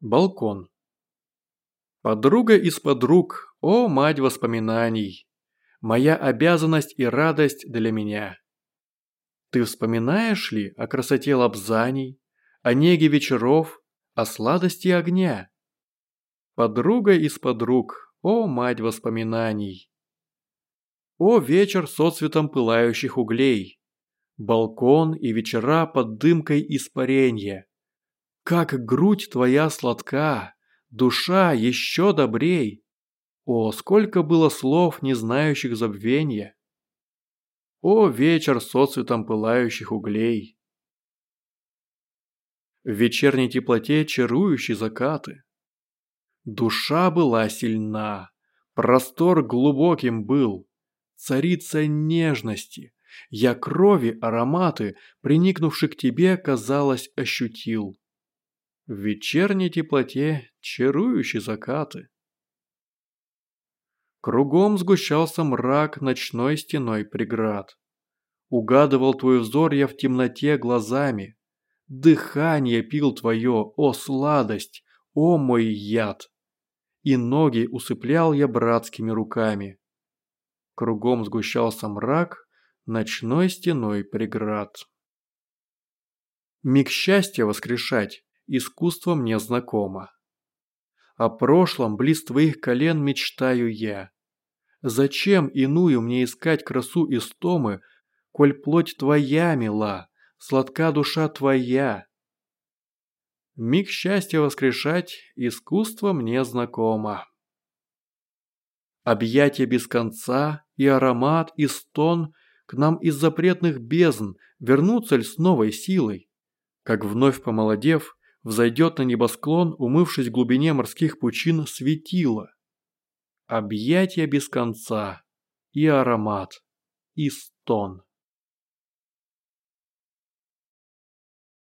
Балкон. Подруга из подруг, о мать воспоминаний, Моя обязанность и радость для меня. Ты вспоминаешь ли о красоте лапзаний, О неге вечеров, о сладости огня? Подруга из подруг, о мать воспоминаний. О вечер с отцветом пылающих углей, Балкон и вечера под дымкой испаренья, как грудь твоя сладка, душа еще добрей. О, сколько было слов, не знающих забвенья. О, вечер с отцветом пылающих углей. В вечерней теплоте чарующие закаты. Душа была сильна, простор глубоким был, царица нежности. Я крови ароматы, приникнувши к тебе, казалось, ощутил. В вечерней теплоте чарующие закаты. Кругом сгущался мрак ночной стеной преград. Угадывал твой взор я в темноте глазами. Дыхание пил твое, о сладость, о мой яд. И ноги усыплял я братскими руками. Кругом сгущался мрак ночной стеной преград. Миг счастья воскрешать искусство мне знакомо. О прошлом близ твоих колен мечтаю я. Зачем иную мне искать красу истомы, коль плоть твоя мила, сладка душа твоя? Миг счастья воскрешать искусство мне знакомо. Объятия без конца и аромат и стон к нам из запретных бездн вернутся ль с новой силой? Как вновь помолодев, взойдет на небосклон, умывшись в глубине морских пучин, светило. Объятия без конца, и аромат, и стон.